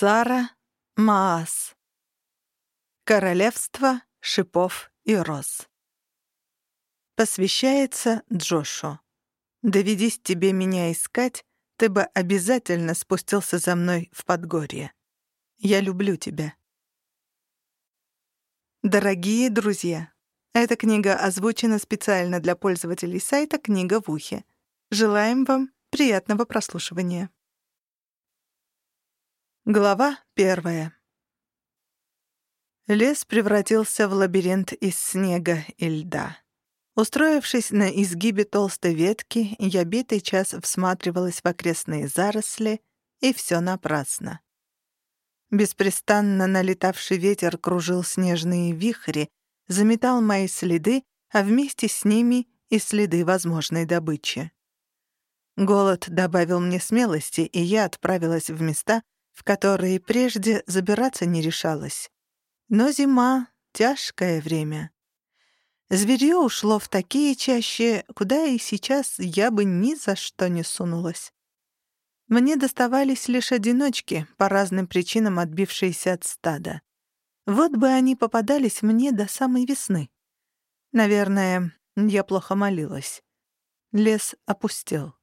Сара Маас. Королевство шипов и роз. Посвящается Джошу. Доведись тебе меня искать, ты бы обязательно спустился за мной в Подгорье. Я люблю тебя. Дорогие друзья, эта книга озвучена специально для пользователей сайта «Книга в ухе». Желаем вам приятного прослушивания. Глава первая. Лес превратился в лабиринт из снега и льда. Устроившись на изгибе толстой ветки, я битый час всматривалась в окрестные заросли, и все напрасно. Беспрестанно налетавший ветер кружил снежные вихри, заметал мои следы, а вместе с ними и следы возможной добычи. Голод добавил мне смелости, и я отправилась в места, в которые прежде забираться не решалась. Но зима — тяжкое время. Зверье ушло в такие чаще, куда и сейчас я бы ни за что не сунулась. Мне доставались лишь одиночки, по разным причинам отбившиеся от стада. Вот бы они попадались мне до самой весны. Наверное, я плохо молилась. Лес опустел.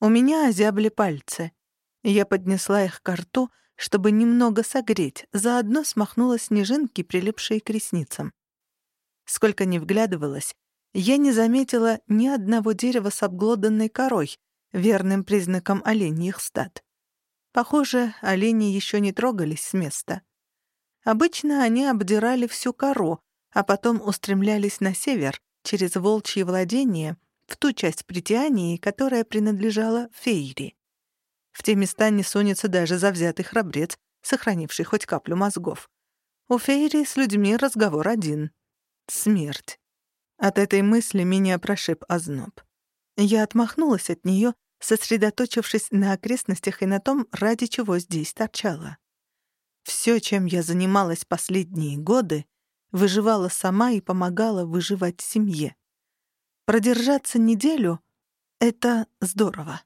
У меня озябли пальцы. Я поднесла их к рту, чтобы немного согреть, заодно смахнула снежинки, прилипшие к ресницам. Сколько ни вглядывалась, я не заметила ни одного дерева с обглоданной корой, верным признаком оленьих стад. Похоже, олени еще не трогались с места. Обычно они обдирали всю кору, а потом устремлялись на север, через волчьи владения, в ту часть притянии, которая принадлежала Фейри. В те места не сунется даже завзятый храбрец, сохранивший хоть каплю мозгов. У Фейри с людьми разговор один — смерть. От этой мысли меня прошиб озноб. Я отмахнулась от нее, сосредоточившись на окрестностях и на том, ради чего здесь торчала. Все, чем я занималась последние годы, выживала сама и помогала выживать семье. Продержаться неделю — это здорово.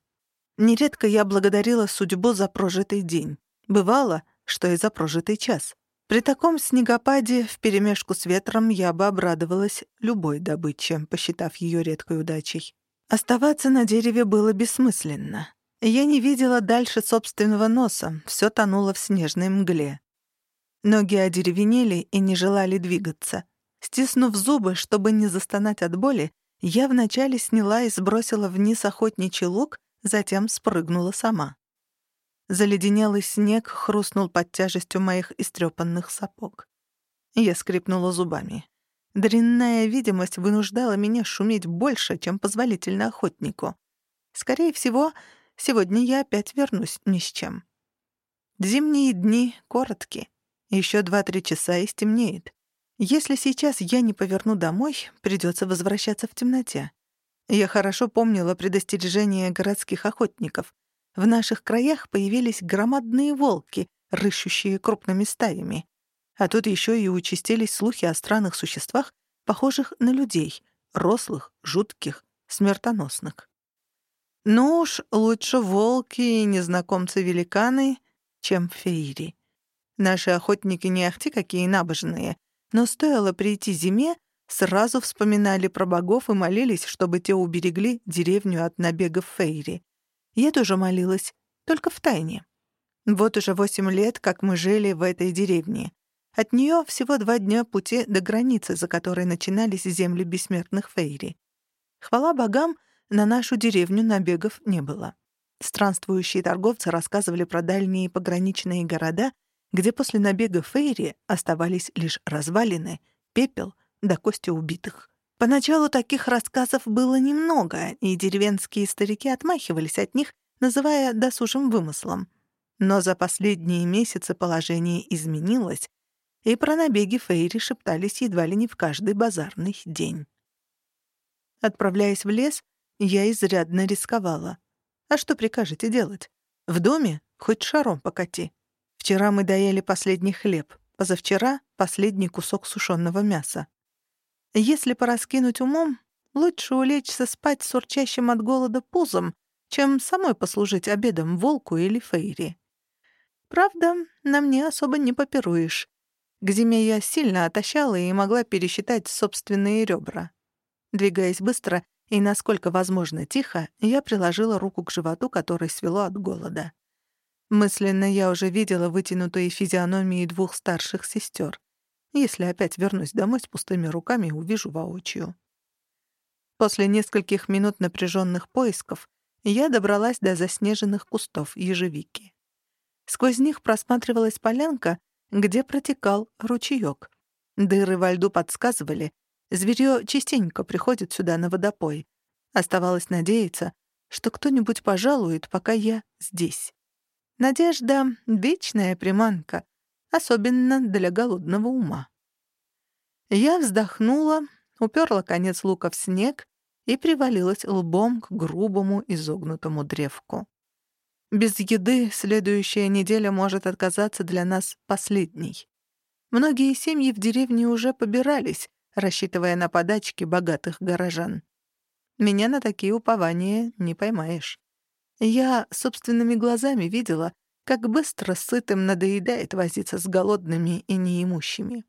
Нередко я благодарила судьбу за прожитый день. Бывало, что и за прожитый час. При таком снегопаде вперемешку с ветром я бы обрадовалась любой добыче, посчитав ее редкой удачей. Оставаться на дереве было бессмысленно. Я не видела дальше собственного носа, все тонуло в снежной мгле. Ноги одеревенели и не желали двигаться. Стиснув зубы, чтобы не застонать от боли, я вначале сняла и сбросила вниз охотничий лук, затем спрыгнула сама. Заледенелый снег хрустнул под тяжестью моих истрепанных сапог. Я скрипнула зубами. Дрянная видимость вынуждала меня шуметь больше, чем позволительно охотнику. Скорее всего, сегодня я опять вернусь ни с чем. Зимние дни короткие. Еще два-три часа и стемнеет. Если сейчас я не поверну домой, придется возвращаться в темноте. Я хорошо помнила предостережение городских охотников. В наших краях появились громадные волки, рыщущие крупными стаями. А тут еще и участились слухи о странных существах, похожих на людей, рослых, жутких, смертоносных. Ну уж лучше волки и незнакомцы-великаны, чем феери. Наши охотники не ахти какие набожные, но стоило прийти зиме, сразу вспоминали про богов и молились, чтобы те уберегли деревню от набегов Фейри. Я тоже молилась, только в тайне. Вот уже восемь лет, как мы жили в этой деревне. От нее всего два дня пути до границы, за которой начинались земли бессмертных Фейри. Хвала богам, на нашу деревню набегов не было. Странствующие торговцы рассказывали про дальние пограничные города, где после набега Фейри оставались лишь развалины, пепел — до кости убитых. Поначалу таких рассказов было немного, и деревенские старики отмахивались от них, называя досужим вымыслом. Но за последние месяцы положение изменилось, и про набеги Фейри шептались едва ли не в каждый базарный день. Отправляясь в лес, я изрядно рисковала. А что прикажете делать? В доме хоть шаром покати. Вчера мы доели последний хлеб, позавчера — последний кусок сушеного мяса. Если пораскинуть умом, лучше улечься спать с урчащим от голода пузом, чем самой послужить обедом волку или фейри. Правда, на мне особо не попируешь. К зиме я сильно отощала и могла пересчитать собственные ребра. Двигаясь быстро и, насколько возможно, тихо, я приложила руку к животу, который свело от голода. Мысленно я уже видела вытянутые физиономии двух старших сестер. Если опять вернусь домой с пустыми руками, увижу воочию. После нескольких минут напряженных поисков я добралась до заснеженных кустов ежевики. Сквозь них просматривалась полянка, где протекал ручеёк. Дыры во льду подсказывали, зверьё частенько приходит сюда на водопой. Оставалось надеяться, что кто-нибудь пожалует, пока я здесь. Надежда — вечная приманка, особенно для голодного ума. Я вздохнула, уперла конец лука в снег и привалилась лбом к грубому изогнутому древку. Без еды следующая неделя может отказаться для нас последней. Многие семьи в деревне уже побирались, рассчитывая на подачки богатых горожан. Меня на такие упования не поймаешь. Я собственными глазами видела, как быстро сытым надоедает возиться с голодными и неимущими.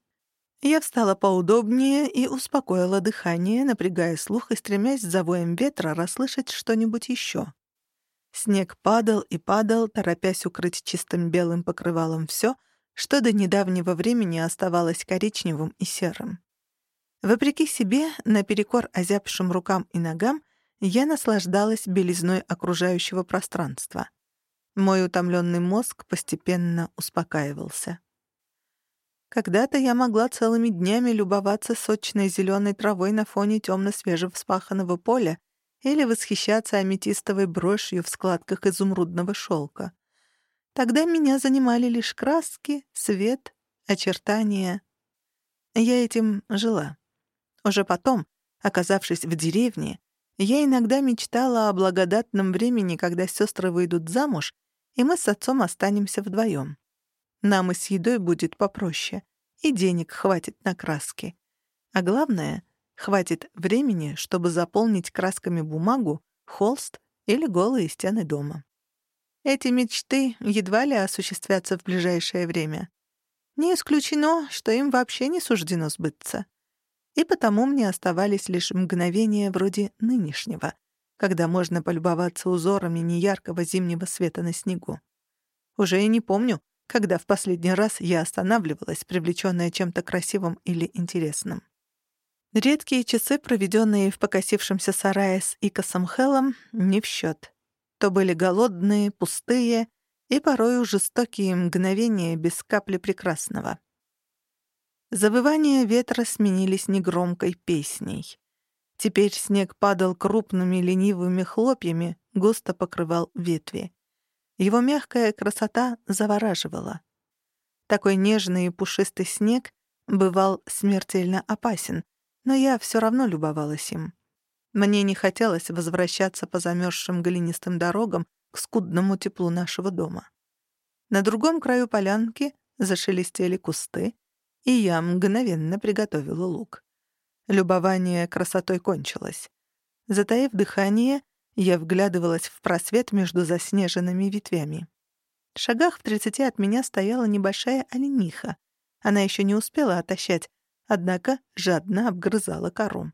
Я встала поудобнее и успокоила дыхание, напрягая слух и стремясь за воем ветра расслышать что-нибудь еще. Снег падал и падал, торопясь укрыть чистым белым покрывалом все, что до недавнего времени оставалось коричневым и серым. Вопреки себе, наперекор озябшим рукам и ногам, я наслаждалась белизной окружающего пространства. Мой утомленный мозг постепенно успокаивался. Когда-то я могла целыми днями любоваться сочной зеленой травой на фоне темно-свежевспаханного поля или восхищаться аметистовой брошью в складках изумрудного шелка. Тогда меня занимали лишь краски, свет, очертания. Я этим жила. Уже потом, оказавшись в деревне, я иногда мечтала о благодатном времени, когда сестры выйдут замуж, и мы с отцом останемся вдвоем. Нам и с едой будет попроще, и денег хватит на краски. А главное, хватит времени, чтобы заполнить красками бумагу, холст или голые стены дома. Эти мечты едва ли осуществятся в ближайшее время. Не исключено, что им вообще не суждено сбыться. И потому мне оставались лишь мгновения вроде нынешнего, когда можно полюбоваться узорами неяркого зимнего света на снегу. Уже и не помню, когда в последний раз я останавливалась, привлечённая чем-то красивым или интересным. Редкие часы, проведенные в покосившемся сарае с Икосом Хеллом, не в счет. То были голодные, пустые и порою жестокие мгновения без капли прекрасного. Завывания ветра сменились негромкой песней. Теперь снег падал крупными ленивыми хлопьями, густо покрывал ветви. Его мягкая красота завораживала. Такой нежный и пушистый снег бывал смертельно опасен, но я все равно любовалась им. Мне не хотелось возвращаться по замерзшим глинистым дорогам к скудному теплу нашего дома. На другом краю полянки зашелестели кусты, и я мгновенно приготовила лук. Любование красотой кончилось. Затаив дыхание, я вглядывалась в просвет между заснеженными ветвями. В шагах в тридцати от меня стояла небольшая олениха. Она еще не успела отощать, однако жадно обгрызала кору.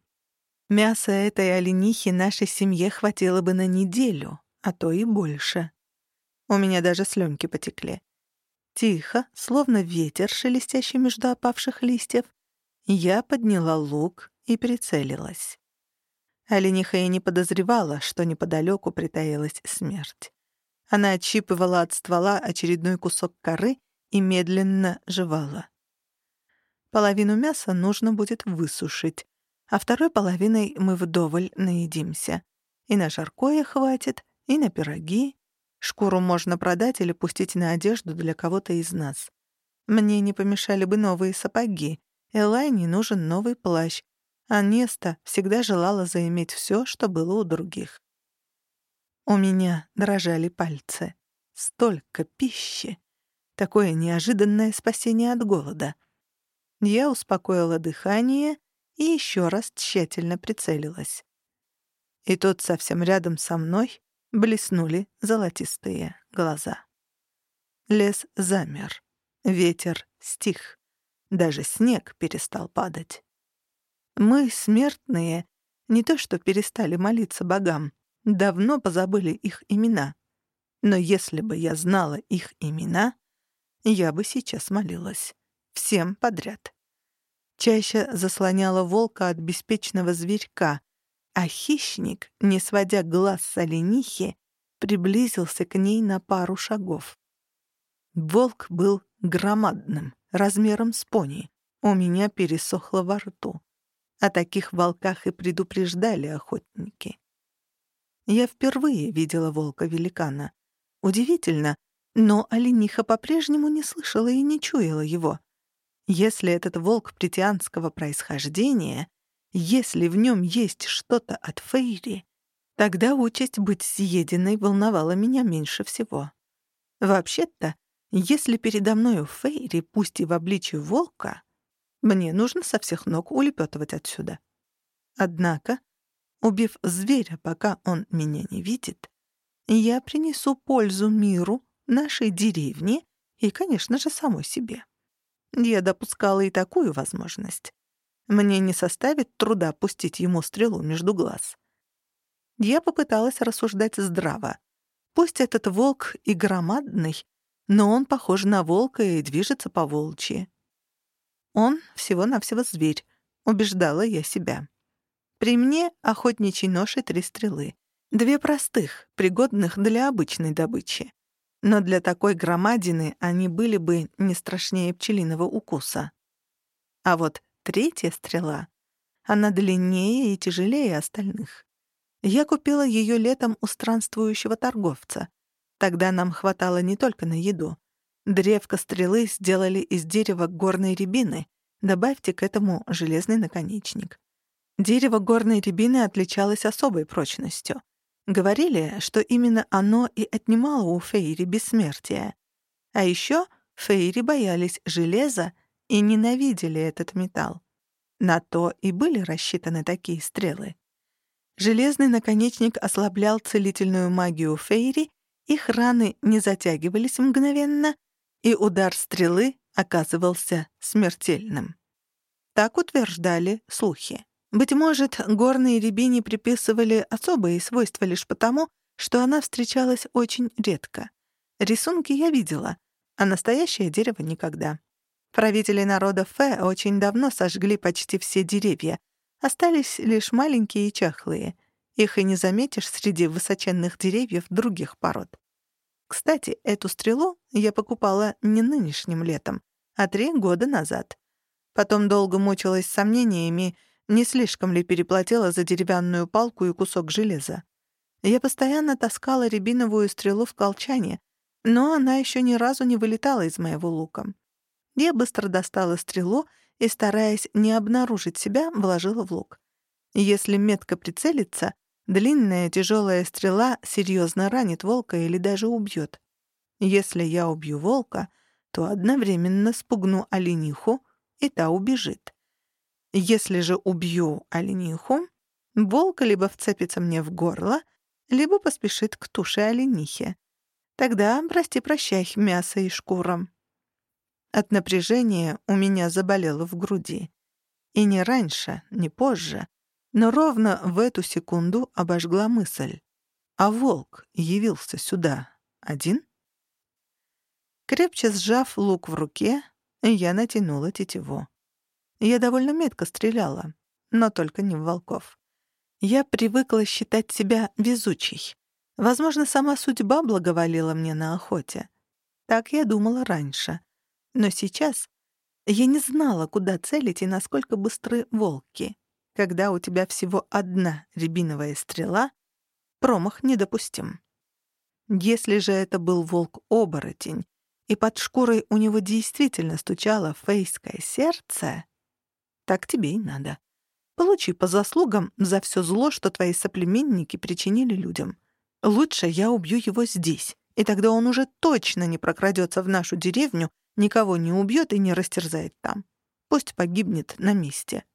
Мясо этой оленихи нашей семье хватило бы на неделю, а то и больше. У меня даже слюнки потекли. Тихо, словно ветер, шелестящий между опавших листьев, я подняла лук и прицелилась. Олениха и не подозревала, что неподалеку притаилась смерть. Она отщипывала от ствола очередной кусок коры и медленно жевала. Половину мяса нужно будет высушить, а второй половиной мы вдоволь наедимся. И на жаркое хватит, и на пироги. Шкуру можно продать или пустить на одежду для кого-то из нас. Мне не помешали бы новые сапоги. Элайне нужен новый плащ, а Неста всегда желала заиметь все, что было у других. У меня дрожали пальцы. Столько пищи. Такое неожиданное спасение от голода. Я успокоила дыхание и еще раз тщательно прицелилась. И тут совсем рядом со мной блеснули золотистые глаза. Лес замер. Ветер стих. Даже снег перестал падать. Мы, смертные, не то что перестали молиться богам, давно позабыли их имена. Но если бы я знала их имена, я бы сейчас молилась. Всем подряд. Чаще заслоняла волка от беспечного зверька, а хищник, не сводя глаз с оленихи, приблизился к ней на пару шагов. Волк был громадным, размером с пони. У меня пересохло во рту. О таких волках и предупреждали охотники. Я впервые видела волка-великана. Удивительно, но олениха по-прежнему не слышала и не чуяла его. Если этот волк притианского происхождения, если в нем есть что-то от Фейри, тогда участь быть съеденной волновала меня меньше всего. Вообще-то, если передо мною Фейри, пусть и в обличии волка, мне нужно со всех ног улепетывать отсюда. Однако, убив зверя, пока он меня не видит, я принесу пользу миру, нашей деревне и, конечно же, самой себе. Я допускала и такую возможность. Мне не составит труда пустить ему стрелу между глаз. Я попыталась рассуждать здраво. Пусть этот волк и громадный, но он похож на волка и движется по волчьи. Он всего-навсего зверь, убеждала я себя. При мне охотничий нож и три стрелы. Две простых, пригодных для обычной добычи. Но для такой громадины они были бы не страшнее пчелиного укуса. А вот третья стрела, она длиннее и тяжелее остальных. Я купила ее летом у странствующего торговца — Тогда нам хватало не только на еду. Древко стрелы сделали из дерева горной рябины. Добавьте к этому железный наконечник. Дерево горной рябины отличалось особой прочностью. Говорили, что именно оно и отнимало у Фейри бессмертие. А еще Фейри боялись железа и ненавидели этот металл. На то и были рассчитаны такие стрелы. Железный наконечник ослаблял целительную магию Фейри их раны не затягивались мгновенно, и удар стрелы оказывался смертельным. Так утверждали слухи. Быть может, горные рябине приписывали особые свойства лишь потому, что она встречалась очень редко. Рисунки я видела, а настоящее дерево никогда. Правители народа Фе очень давно сожгли почти все деревья, остались лишь маленькие и чахлые. Их и не заметишь среди высоченных деревьев других пород. Кстати, эту стрелу я покупала не нынешним летом, а три года назад. Потом долго мучилась сомнениями, не слишком ли переплатила за деревянную палку и кусок железа. Я постоянно таскала рябиновую стрелу в колчане, но она еще ни разу не вылетала из моего лука. Я быстро достала стрелу и, стараясь не обнаружить себя, вложила в лук. Если метко прицелиться, длинная тяжелая стрела серьезно ранит волка или даже убьет. Если я убью волка, то одновременно спугну олениху, и та убежит. Если же убью олениху, волк либо вцепится мне в горло, либо поспешит к туше оленихи. Тогда, прости-прощай, мясо и шкура. От напряжения у меня заболело в груди. И не раньше, не позже, но ровно в эту секунду обожгла мысль. А волк явился сюда один? Крепче сжав лук в руке, я натянула тетиву. Я довольно метко стреляла, но только не в волков. Я привыкла считать себя везучей. Возможно, сама судьба благоволила мне на охоте. Так я думала раньше. Но сейчас я не знала, куда целить и насколько быстры волки. Когда у тебя всего одна рябиновая стрела, промах недопустим. Если же это был волк-оборотень, и под шкурой у него действительно стучало фейское сердце, так тебе и надо. Получи по заслугам за все зло, что твои соплеменники причинили людям. Лучше я убью его здесь, и тогда он уже точно не прокрадется в нашу деревню, никого не убьет и не растерзает там. Пусть погибнет на месте.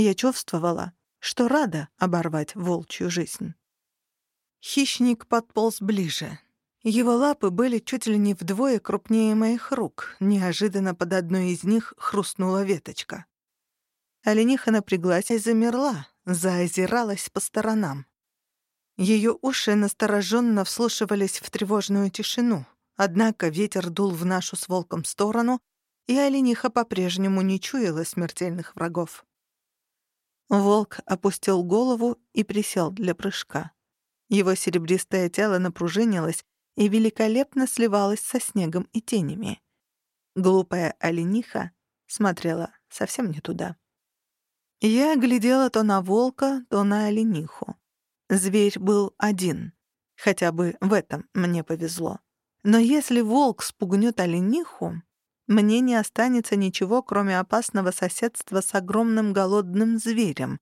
Я чувствовала, что рада оборвать волчью жизнь. Хищник подполз ближе. Его лапы были чуть ли не вдвое крупнее моих рук. Неожиданно под одной из них хрустнула веточка. Олениха напряглась и замерла, заозиралась по сторонам. Ее уши настороженно вслушивались в тревожную тишину, однако ветер дул в нашу с волком сторону, и олениха по-прежнему не чуяла смертельных врагов. Волк опустил голову и присел для прыжка. Его серебристое тело напружинилось и великолепно сливалось со снегом и тенями. Глупая олениха смотрела совсем не туда. Я глядела то на волка, то на олениху. Зверь был один. Хотя бы в этом мне повезло. Но если волк спугнет олениху, мне не останется ничего, кроме опасного соседства с огромным голодным зверем.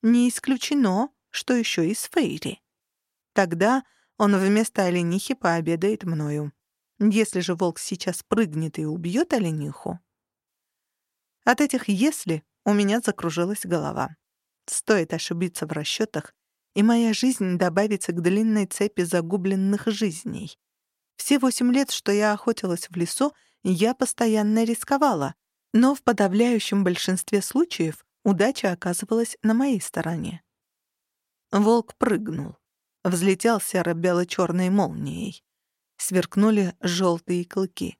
Не исключено, что еще и с Фейри. Тогда он вместо оленихи пообедает мною. Если же волк сейчас прыгнет и убьет олениху... От этих «если» у меня закружилась голова. Стоит ошибиться в расчетах, и моя жизнь добавится к длинной цепи загубленных жизней. Все восемь лет, что я охотилась в лесу, я постоянно рисковала, но в подавляющем большинстве случаев удача оказывалась на моей стороне. Волк прыгнул. Взлетел серо-бело-черной молнией. Сверкнули желтые клыки.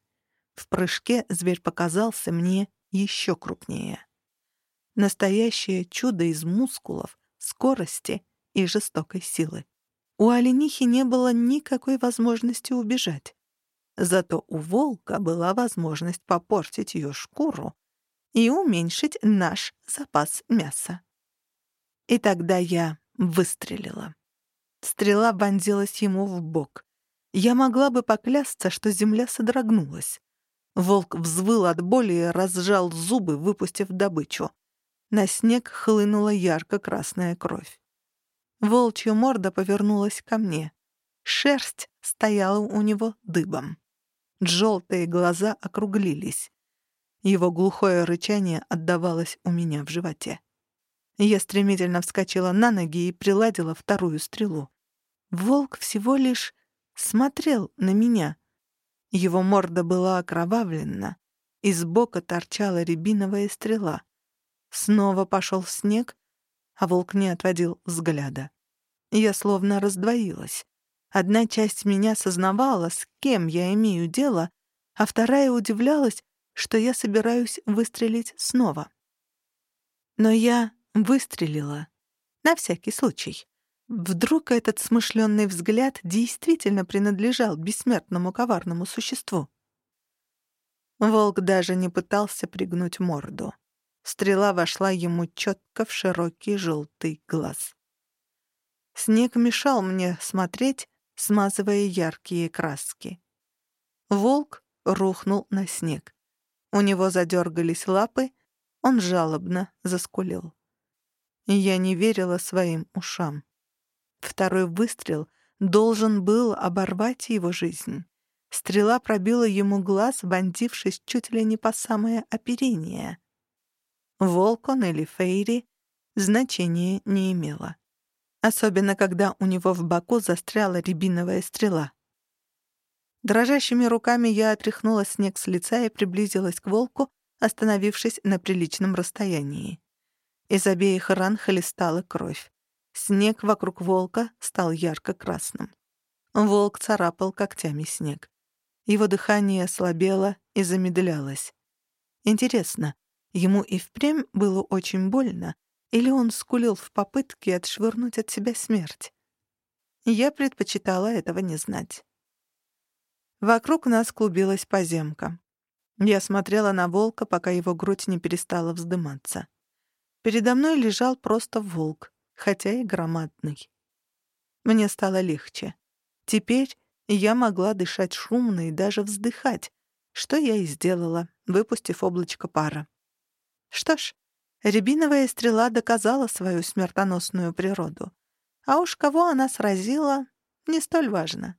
В прыжке зверь показался мне еще крупнее. Настоящее чудо из мускулов, скорости и жестокой силы. У оленихи не было никакой возможности убежать. Зато у волка была возможность попортить ее шкуру и уменьшить наш запас мяса. И тогда я выстрелила. Стрела вонзилась ему в бок. Я могла бы поклясться, что земля содрогнулась. Волк взвыл от боли и разжал зубы, выпустив добычу. На снег хлынула ярко-красная кровь. Волчья морда повернулась ко мне. Шерсть стояла у него дыбом. Желтые глаза округлились. Его глухое рычание отдавалось у меня в животе. Я стремительно вскочила на ноги и приладила вторую стрелу. Волк всего лишь смотрел на меня. Его морда была окровавлена, из бока торчала рябиновая стрела. Снова пошел снег, а волк не отводил взгляда. Я словно раздвоилась. Одна часть меня сознавала, с кем я имею дело, а вторая удивлялась, что я собираюсь выстрелить снова. Но я выстрелила. На всякий случай. Вдруг этот смышленный взгляд действительно принадлежал бессмертному коварному существу. Волк даже не пытался пригнуть морду. Стрела вошла ему четко в широкий желтый глаз. Снег мешал мне смотреть, смазывая яркие краски. Волк рухнул на снег. У него задергались лапы, он жалобно заскулил. Я не верила своим ушам. Второй выстрел должен был оборвать его жизнь. Стрела пробила ему глаз, вонзившись чуть ли не по самое оперение. Волк он или Фейри значения не имело. Особенно, когда у него в боку застряла рябиновая стрела. Дрожащими руками я отряхнула снег с лица и приблизилась к волку, остановившись на приличном расстоянии. Из обеих ран хлестала кровь. Снег вокруг волка стал ярко-красным. Волк царапал когтями снег. Его дыхание слабело и замедлялось. Интересно, Ему и впрямь было очень больно, или он скулил в попытке отшвырнуть от себя смерть? Я предпочитала этого не знать. Вокруг нас клубилась поземка. Я смотрела на волка, пока его грудь не перестала вздыматься. Передо мной лежал просто волк, хотя и громадный. Мне стало легче. Теперь я могла дышать шумно и даже вздыхать, что я и сделала, выпустив облачко пара. Что ж, рябиновая стрела доказала свою смертоносную природу. А уж кого она сразила, не столь важно.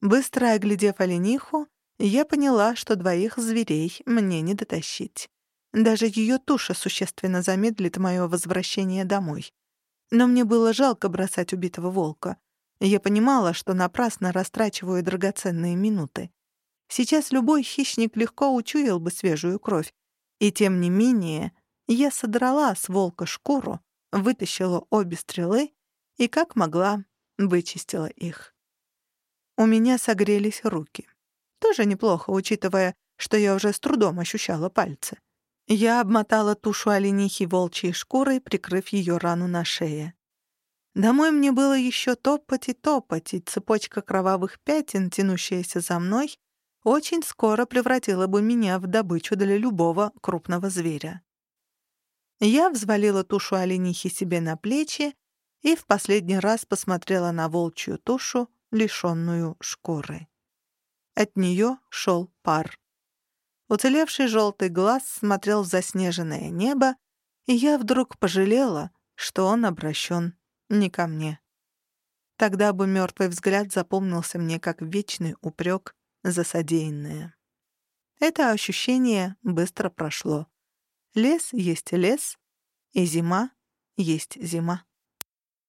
Быстро оглядев олениху, я поняла, что двоих зверей мне не дотащить. Даже ее туша существенно замедлит мое возвращение домой. Но мне было жалко бросать убитого волка. Я понимала, что напрасно растрачиваю драгоценные минуты. Сейчас любой хищник легко учуял бы свежую кровь. И тем не менее, я содрала с волка шкуру, вытащила обе стрелы и, как могла, вычистила их. У меня согрелись руки. Тоже неплохо, учитывая, что я уже с трудом ощущала пальцы. Я обмотала тушу оленихи волчьей шкурой, прикрыв ее рану на шее. Домой мне было еще топать и топать, и цепочка кровавых пятен, тянущаяся за мной, очень скоро превратила бы меня в добычу для любого крупного зверя. Я взвалила тушу оленихи себе на плечи и в последний раз посмотрела на волчью тушу, лишенную шкуры. От нее шел пар. Уцелевший желтый глаз смотрел в заснеженное небо, и я вдруг пожалела, что он обращен не ко мне. Тогда бы мертвый взгляд запомнился мне как вечный упрек за содеянное. Это ощущение быстро прошло. Лес есть лес, и зима есть зима.